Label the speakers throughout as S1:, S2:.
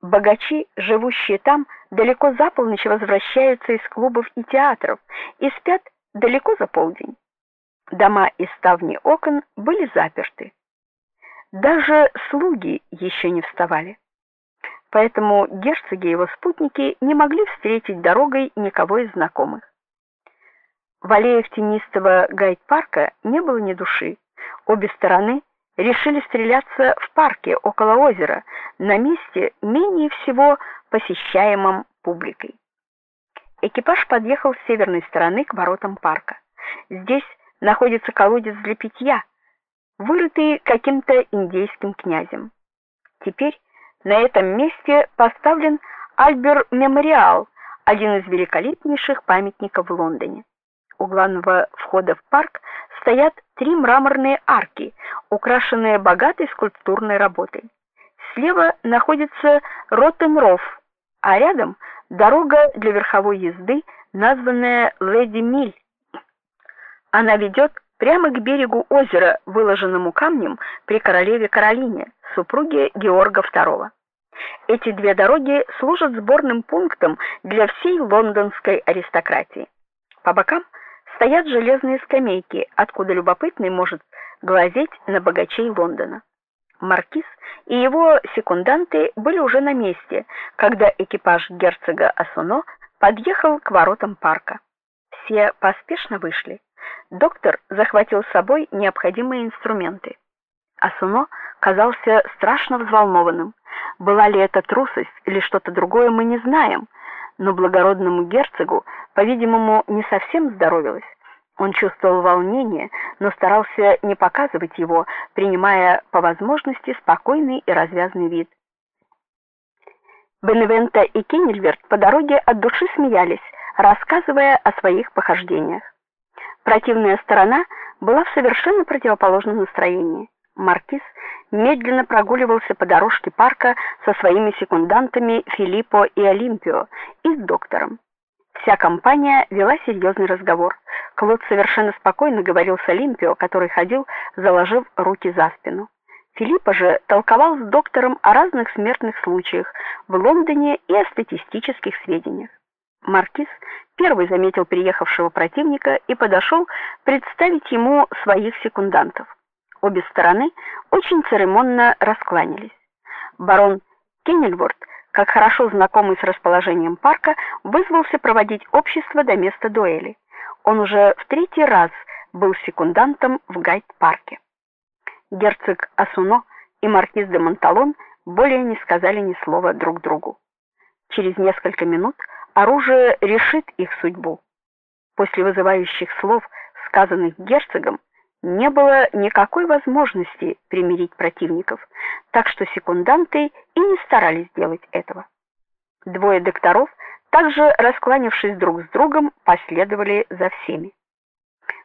S1: Богачи, живущие там, далеко за полночь возвращаются из клубов и театров и спят далеко за полдень. Дома и ставни окон были заперты. Даже слуги еще не вставали. Поэтому герцоги и его спутники не могли встретить дорогой никого из знакомых. В аллеях тенистого гайд-парка не было ни души. Обе стороны решили стреляться в парке около озера, на месте менее всего посещаемом публикой. Экипаж подъехал с северной стороны к воротам парка. Здесь находится колодец для питья, вырытый каким-то индейским князем. Теперь на этом месте поставлен Альбер Мемориал, один из великолепнейших памятников в Лондоне. У главного входа в парк стоят три мраморные арки, украшенные богатой скульптурной работой. Слева находится Роттенроф, а рядом дорога для верховой езды, названная Леди Миль. Она ведет прямо к берегу озера, выложенному камнем при королеве Каролине, супруге Георга II. Эти две дороги служат сборным пунктом для всей лондонской аристократии. По бокам стоят железные скамейки, откуда любопытный может глазеть на богачей Лондона. Маркиз и его секунданты были уже на месте, когда экипаж герцога Асуно подъехал к воротам парка. Все поспешно вышли. Доктор захватил с собой необходимые инструменты. Асуно казался страшно взволнованным. Была ли это трусость или что-то другое, мы не знаем, но благородному герцогу, по-видимому, не совсем здоровилось. Он чувствовал волнение, но старался не показывать его, принимая по возможности спокойный и развязный вид. Беневента и Кеннельверт по дороге от души смеялись, рассказывая о своих похождениях. Противная сторона была в совершенно противоположном настроении. Маркиз медленно прогуливался по дорожке парка со своими секундантами Филиппо и Олимпио и с доктором. Вся компания вела серьезный разговор. Клод совершенно спокойно говорил с Олимпио, который ходил, заложив руки за спину. Филиппа же толковал с доктором о разных смертных случаях в Лондоне и о статистических сведениях. Маркиз первый заметил приехавшего противника и подошел представить ему своих секундантов. Обе стороны очень церемонно раскланялись. Барон Кеннельворд, как хорошо знакомый с расположением парка, вызвался проводить общество до места дуэли. Он уже в третий раз был секундантом в гайд-парке. Герцог Асуно и маркиз де Монталон более не сказали ни слова друг другу. Через несколько минут оружие решит их судьбу. После вызывающих слов, сказанных герцогом, не было никакой возможности примирить противников, так что секунданты и не старались сделать этого. Двое докторов, также раскланившись друг с другом, последовали за всеми.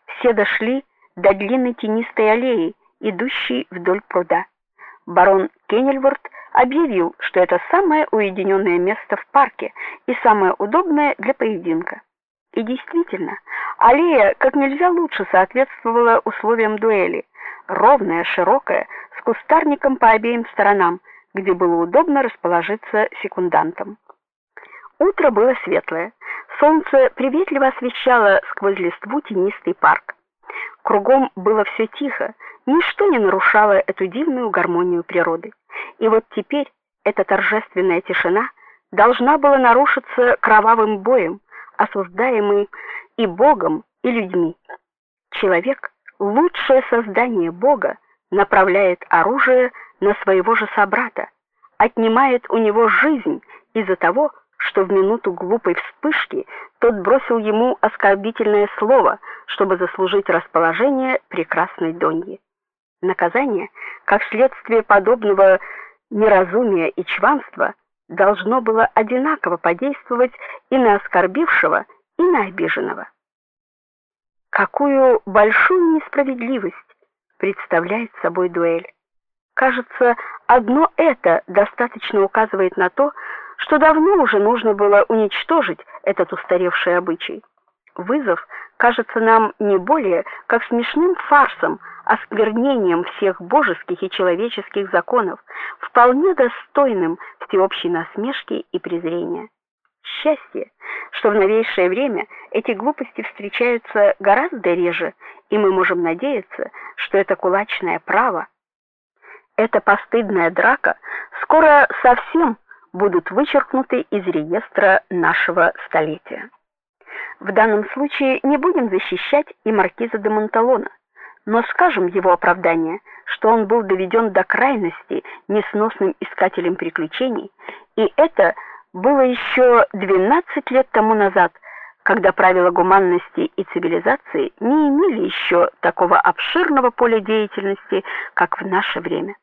S1: Все дошли до длинной тенистой аллеи, идущей вдоль пруда. Барон Кеннельворт объявил, что это самое уединенное место в парке и самое удобное для поединка. И действительно, аллея как нельзя лучше соответствовала условиям дуэли. Ровная, широкая, с кустарником по обеим сторонам, где было удобно расположиться секундантам. Утро было светлое. Солнце приветливо освещало сквозь листву тенистый парк. Кругом было все тихо, ничто не нарушало эту дивную гармонию природы. И вот теперь эта торжественная тишина должна была нарушиться кровавым боем, осуждаемый и Богом, и людьми. Человек, лучшее создание Бога, направляет оружие на своего же собрата, отнимает у него жизнь из-за того, что в минуту глупой вспышки тот бросил ему оскорбительное слово, чтобы заслужить расположение прекрасной Доньи. Наказание, как следствие подобного неразумия и чванства, должно было одинаково подействовать и на оскорбившего, и на обиженного. Какую большую несправедливость представляет собой дуэль. Кажется, одно это достаточно указывает на то, что давно уже нужно было уничтожить этот устаревший обычай. Вызов кажется нам не более как смешным фарсом, осквернением всех божеских и человеческих законов, вполне достойным всеобщей насмешки и презрения. Счастье, что в новейшее время эти глупости встречаются гораздо реже, и мы можем надеяться, что это кулачное право, эта постыдная драка скоро совсем будут вычеркнуты из реестра нашего столетия. В данном случае не будем защищать и маркиза де Монталона, но скажем его оправдание, что он был доведен до крайности несносным искателем приключений, и это было еще 12 лет тому назад, когда правила гуманности и цивилизации не имели еще такого обширного поля деятельности, как в наше время.